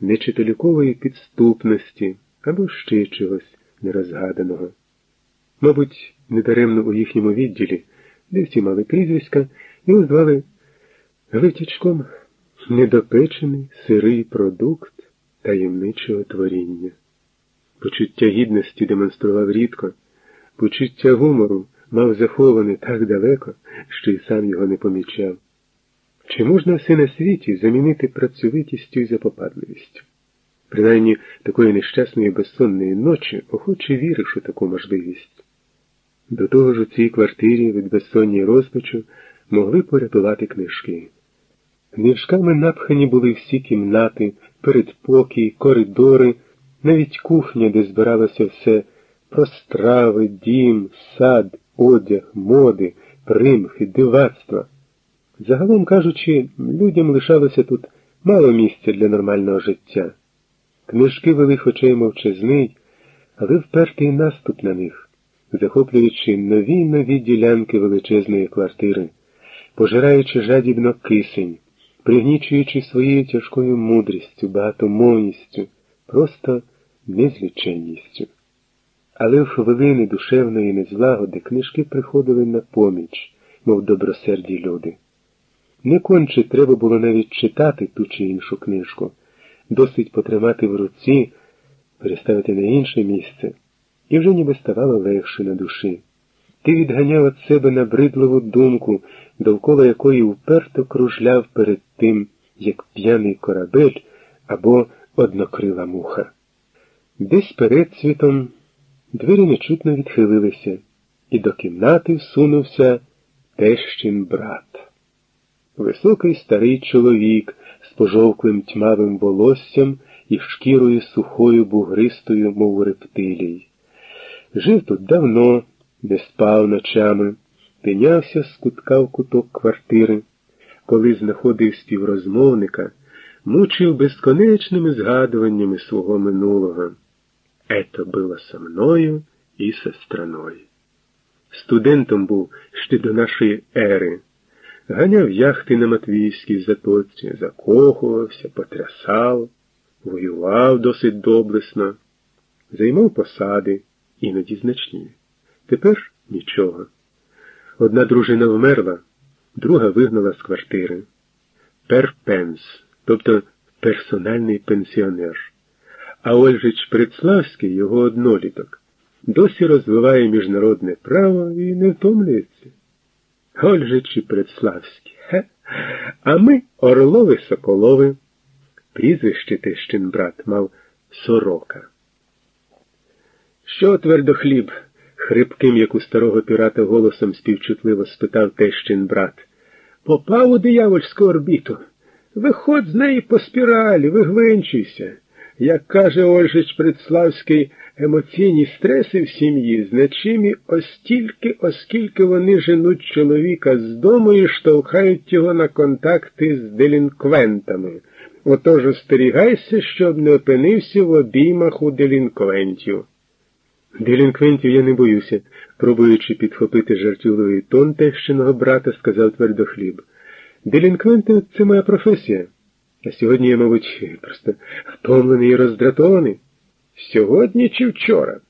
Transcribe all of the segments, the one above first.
нечиталікової підступності або ще чогось нерозгаданого. Мабуть, недаремно у їхньому відділі, де всі мали прізвиська, його звали витічком недопечений сирий продукт таємничого творіння. Почуття гідності демонстрував рідко, почуття гумору мав заховане так далеко, що й сам його не помічав. Чи можна все на світі замінити працьовитістю і запопадливістю? Принаймні такої нещасної безсонної ночі охоче віриш у таку можливість. До того ж у цій квартирі від безсонні розпачу могли порятувати книжки. Книжками напхані були всі кімнати, передпокій, коридори, навіть кухня, де збиралося все про страви, дім, сад, одяг, моди, примхи, дивацтва. Загалом кажучи, людям лишалося тут мало місця для нормального життя. Книжки вели хоча й мовчазний, але впертий наступ на них, захоплюючи нові нові ділянки величезної квартири, пожираючи жадібно кисень, пригнічуючи своєю тяжкою мудрістю, багатомовністю, просто незліченністю. Але в хвилини душевної незлагоди книжки приходили на поміч, мов добросерді люди. Не конче треба було навіть читати ту чи іншу книжку, досить потримати в руці, переставити на інше місце, і вже ніби ставало легше на душі. Ти відганяв від себе набридливу думку, довкола якої вперто кружляв перед тим, як п'яний корабель або однокрила муха. Десь перед світом двері нечутно відхилилися, і до кімнати всунувся тещин брат. Високий старий чоловік з пожовклим тьмавим волоссям і шкірою сухою бугристою, мов рептилій. Жив тут давно, не спав ночами, тинявся з кутка в куток квартири, коли знаходив співрозмовника, мучив безконечними згадуваннями свого минулого. Ето було со мною і со страною. Студентом був ще до нашої ери ганяв яхти на Матвійській затоці, закохувався, потрясав, воював досить доблесно, займав посади, іноді значні. Тепер нічого. Одна дружина вмерла, друга вигнала з квартири. Перпенс, тобто персональний пенсіонер. А Ольжич Прицлавський, його одноліток, досі розвиває міжнародне право і не втомлюється. Ольжичі Предславські. Хе? А ми Орлови Соколови. Прізвище Тещин брат мав сорока. Що твердохліб? хрипким, як у старого пірата, голосом співчутливо спитав Тещин брат. Попав у диявольську орбіту. Виходь з неї по спіралі, вигвинчуйся. Як каже Ольжич Предславський, емоційні стреси в сім'ї значимі остільки, оскільки вони женуть чоловіка з дому і штовхають його на контакти з делінквентами. Отож остерігайся, щоб не опинився в обіймах у делінквентів. Делінквентів я не боюся, пробуючи підхопити жартівливий тон тещиного брата, сказав твердохліб. Делінквенти це моя професія. А сьогодні я, мабуть, просто втомлений і роздратований. Сьогодні чи вчора?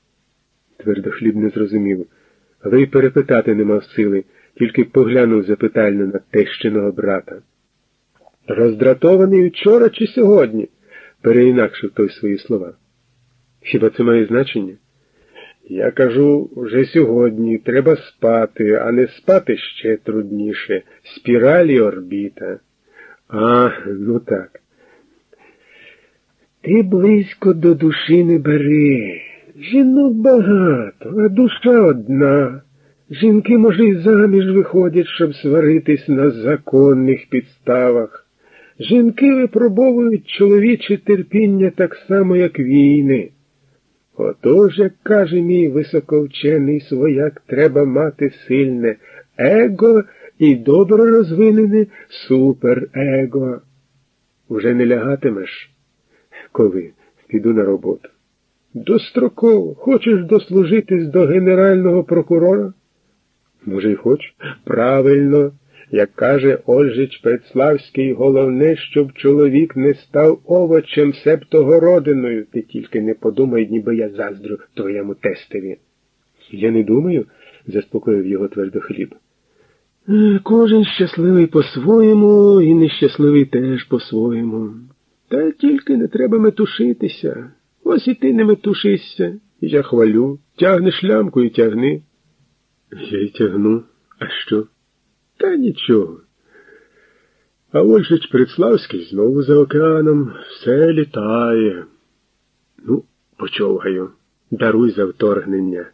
Твердохліб не зрозумів, але й перепитати не мав сили, тільки поглянув запитально на тещиного брата. Роздратований вчора чи сьогодні? переінакшив той свої слова. Хіба це має значення? Я кажу вже сьогодні треба спати, а не спати ще трудніше. Спіралі орбіта. А, ну так. Ти близько до душі не бери. Жінок багато, а душа одна. Жінки, може, й заміж виходять, щоб сваритись на законних підставах. Жінки випробовують чоловіче терпіння так само, як війни. Отож, як каже мій високовчений свояк, треба мати сильне его і добре розвинене суперего. Уже не лягатимеш, коли піду на роботу. Достроково хочеш дослужитись до генерального прокурора? Може, й хоч. Правильно, Як каже Ольжич Предславський, головне, щоб чоловік не став овочем, себто городиною. Ти тільки не подумай, ніби я заздрю твоєму тестові. Я не думаю, заспокоїв його твердохліб. «Е, Кожен щасливий по-своєму і нещасливий теж по-своєму. Та тільки не треба метушитися. Ось і ти не метушишся. Я хвалю. Тягнеш лямку і тягни. Я й тягну. А що? Та нічого. А Ольжич Предславський знову за океаном все літає. Ну, почовгаю, даруй за вторгнення.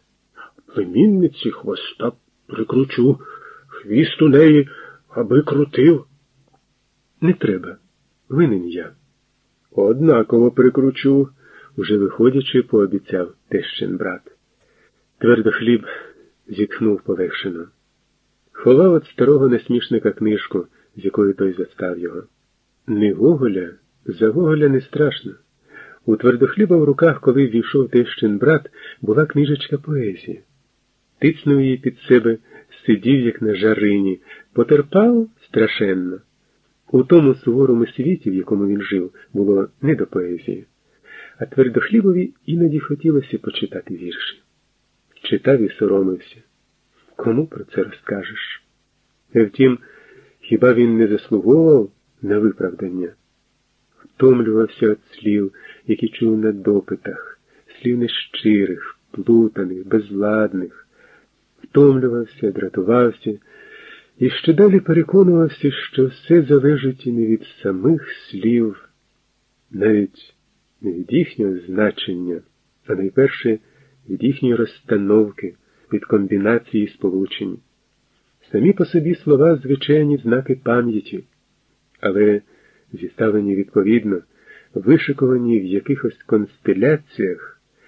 Племінниці хвоста прикручу, хвіст у неї, аби крутив. Не треба, винен я. Однаково прикручу, уже виходячи, пообіцяв тещин брат. Твердо хліб зітхнув полегшено. Ховав від старого насмішника книжку, з якої той застав його. Не Гоголя, за Гоголя не страшно. У твердохліба в руках, коли ввійшов тещин брат, була книжечка поезії. Тицнув її під себе, сидів, як на жарині, потерпав страшенно. У тому суворому світі, в якому він жив, було не до поезії, а твердохлібові іноді хотілося почитати вірші. Читав і соромився. Кому про це розкажеш? Втім, хіба він не заслуговував на виправдання? Втомлювався від слів, які чув на допитах, слів нещирих, плутаних, безладних, втомлювався, дратувався і ще далі переконувався, що все залежить і не від самих слів, навіть не від їхнього значення, а найперше від їхньої розстановки від комбінації сполучень. Самі по собі слова звичайні знаки пам'яті, але зіставлені відповідно, вишиковані в якихось констеляціях.